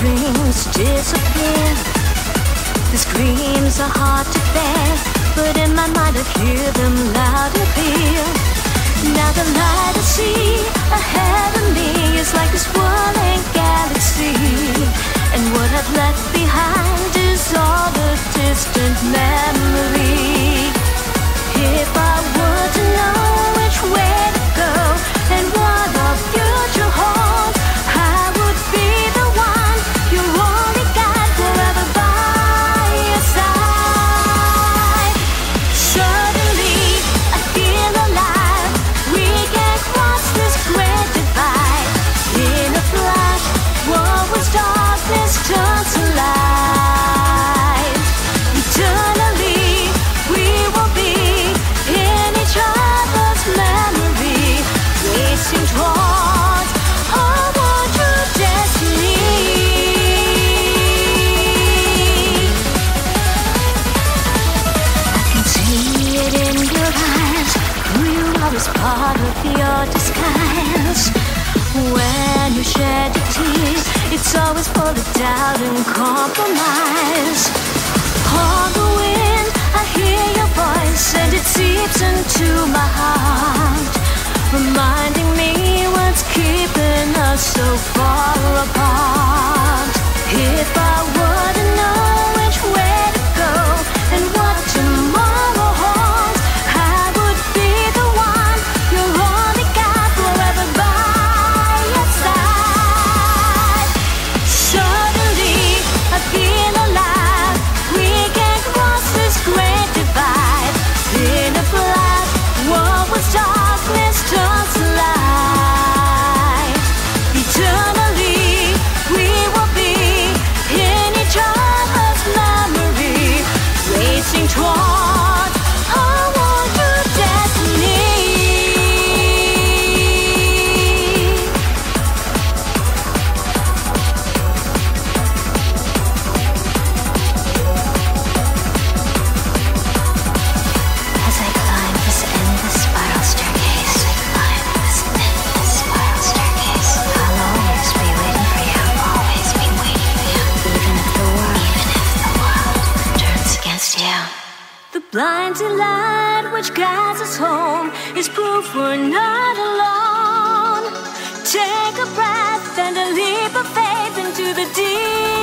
dreams disappear. The screams are hard to bear, but in my mind I hear them loud and clear. Now the light I see ahead of me is like a swirling galaxy, and what I've left part of your disguise. When you shed your tears, it's always full of doubt and compromise. On the wind, I hear your voice, and it seeps into my heart, reminding me what's keeping us so far apart. If I The blinding light which guides us home is proof we're not alone. Take a breath and a leap of faith into the deep.